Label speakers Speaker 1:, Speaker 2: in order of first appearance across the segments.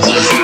Speaker 1: Yes.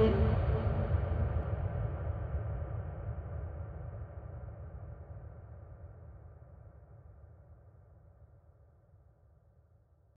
Speaker 1: 嗯